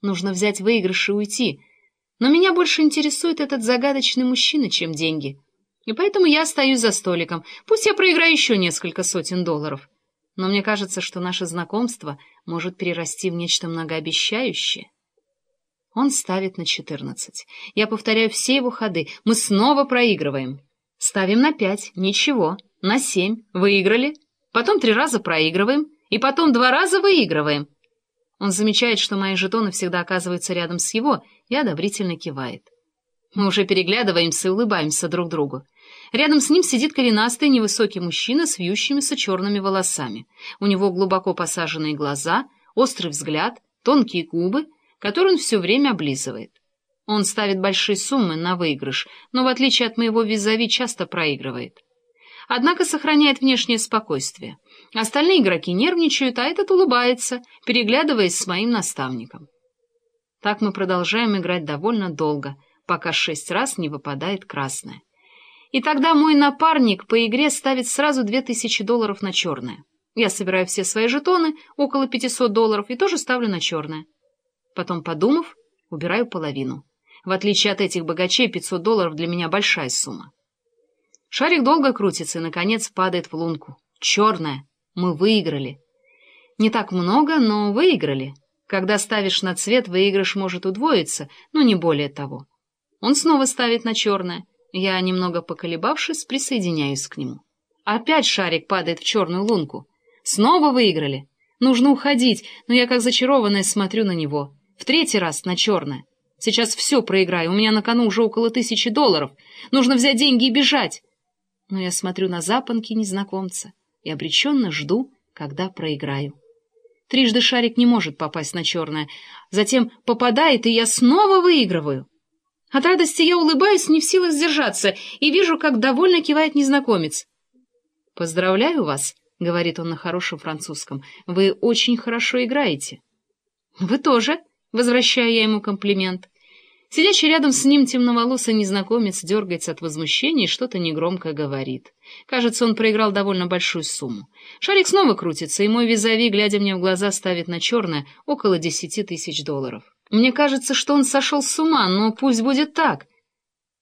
Нужно взять выигрыш и уйти. Но меня больше интересует этот загадочный мужчина, чем деньги. И поэтому я остаюсь за столиком. Пусть я проиграю еще несколько сотен долларов. Но мне кажется, что наше знакомство может перерасти в нечто многообещающее. Он ставит на четырнадцать. Я повторяю все его ходы. Мы снова проигрываем. Ставим на пять. Ничего. На семь. Выиграли. Потом три раза проигрываем. И потом два раза выигрываем. Он замечает, что мои жетоны всегда оказываются рядом с его, и одобрительно кивает. Мы уже переглядываемся и улыбаемся друг другу. Рядом с ним сидит коренастый невысокий мужчина с вьющимися черными волосами. У него глубоко посаженные глаза, острый взгляд, тонкие губы, которые он все время облизывает. Он ставит большие суммы на выигрыш, но, в отличие от моего визави, часто проигрывает. Однако сохраняет внешнее спокойствие. Остальные игроки нервничают, а этот улыбается, переглядываясь с моим наставником. Так мы продолжаем играть довольно долго, пока шесть раз не выпадает красное. И тогда мой напарник по игре ставит сразу две тысячи долларов на черное. Я собираю все свои жетоны, около 500 долларов, и тоже ставлю на черное. Потом, подумав, убираю половину. В отличие от этих богачей, 500 долларов для меня большая сумма. Шарик долго крутится и, наконец, падает в лунку. Черная. Мы выиграли. Не так много, но выиграли. Когда ставишь на цвет, выигрыш может удвоиться, но не более того. Он снова ставит на черное. Я, немного поколебавшись, присоединяюсь к нему. Опять шарик падает в черную лунку. Снова выиграли. Нужно уходить, но я как зачарованная смотрю на него. В третий раз на черное. Сейчас все проиграю, у меня на кону уже около тысячи долларов. Нужно взять деньги и бежать но я смотрю на запонки незнакомца и обреченно жду, когда проиграю. Трижды шарик не может попасть на черное, затем попадает, и я снова выигрываю. От радости я улыбаюсь, не в силах сдержаться, и вижу, как довольно кивает незнакомец. «Поздравляю вас», — говорит он на хорошем французском, — «вы очень хорошо играете». «Вы тоже», — возвращаю я ему комплимент. Сидящий рядом с ним темноволосый незнакомец дергается от возмущения и что-то негромко говорит. Кажется, он проиграл довольно большую сумму. Шарик снова крутится, и мой визави, глядя мне в глаза, ставит на черное около десяти тысяч долларов. Мне кажется, что он сошел с ума, но пусть будет так.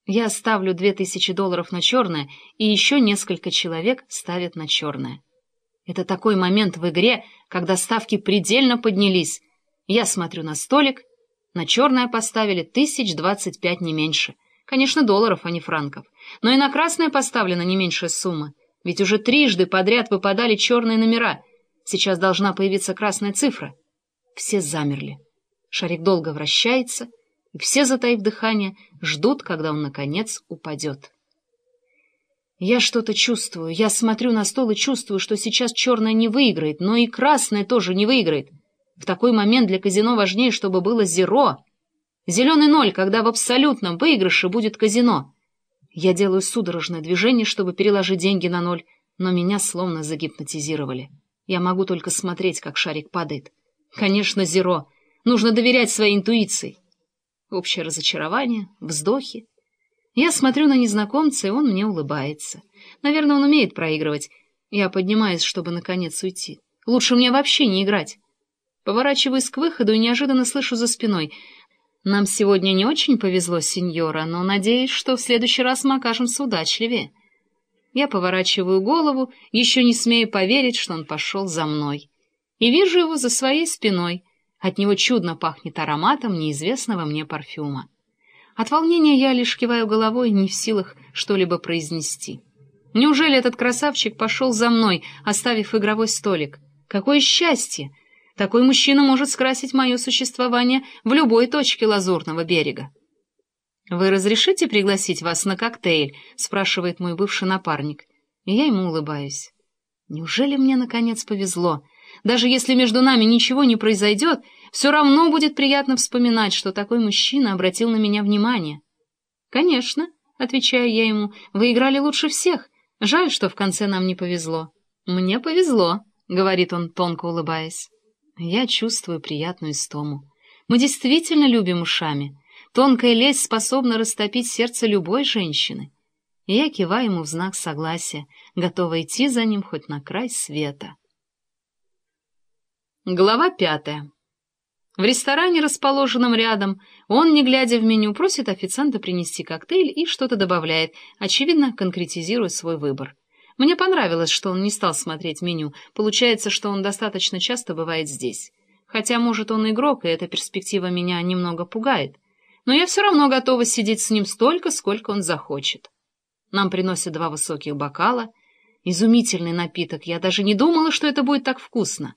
Я ставлю две тысячи долларов на черное, и еще несколько человек ставят на черное. Это такой момент в игре, когда ставки предельно поднялись. Я смотрю на столик — на черное поставили тысяч двадцать пять не меньше. Конечно, долларов, а не франков. Но и на красное поставлена не меньшая сумма. Ведь уже трижды подряд выпадали черные номера. Сейчас должна появиться красная цифра. Все замерли. Шарик долго вращается, и все, затаив дыхание, ждут, когда он, наконец, упадет. Я что-то чувствую. Я смотрю на стол и чувствую, что сейчас черное не выиграет, но и красное тоже не выиграет. В такой момент для казино важнее, чтобы было зеро. Зеленый ноль, когда в абсолютном выигрыше будет казино. Я делаю судорожное движение, чтобы переложить деньги на ноль, но меня словно загипнотизировали. Я могу только смотреть, как шарик падает. Конечно, зеро. Нужно доверять своей интуиции. Общее разочарование, вздохи. Я смотрю на незнакомца, и он мне улыбается. Наверное, он умеет проигрывать. Я поднимаюсь, чтобы наконец уйти. Лучше мне вообще не играть. Поворачиваюсь к выходу и неожиданно слышу за спиной. «Нам сегодня не очень повезло, сеньора, но надеюсь, что в следующий раз мы окажемся удачливее». Я поворачиваю голову, еще не смея поверить, что он пошел за мной. И вижу его за своей спиной. От него чудно пахнет ароматом неизвестного мне парфюма. От волнения я лишь киваю головой, не в силах что-либо произнести. Неужели этот красавчик пошел за мной, оставив игровой столик? Какое счастье! Такой мужчина может скрасить мое существование в любой точке Лазурного берега. «Вы разрешите пригласить вас на коктейль?» — спрашивает мой бывший напарник. И я ему улыбаюсь. «Неужели мне, наконец, повезло? Даже если между нами ничего не произойдет, все равно будет приятно вспоминать, что такой мужчина обратил на меня внимание». «Конечно», — отвечаю я ему, — «вы играли лучше всех. Жаль, что в конце нам не повезло». «Мне повезло», — говорит он, тонко улыбаясь. Я чувствую приятную истому. Мы действительно любим ушами. Тонкая лесть способна растопить сердце любой женщины. И я киваю ему в знак согласия, готова идти за ним хоть на край света. Глава пятая. В ресторане, расположенном рядом, он, не глядя в меню, просит официанта принести коктейль и что-то добавляет, очевидно, конкретизируя свой выбор. Мне понравилось, что он не стал смотреть меню. Получается, что он достаточно часто бывает здесь. Хотя, может, он игрок, и эта перспектива меня немного пугает. Но я все равно готова сидеть с ним столько, сколько он захочет. Нам приносят два высоких бокала. Изумительный напиток. Я даже не думала, что это будет так вкусно.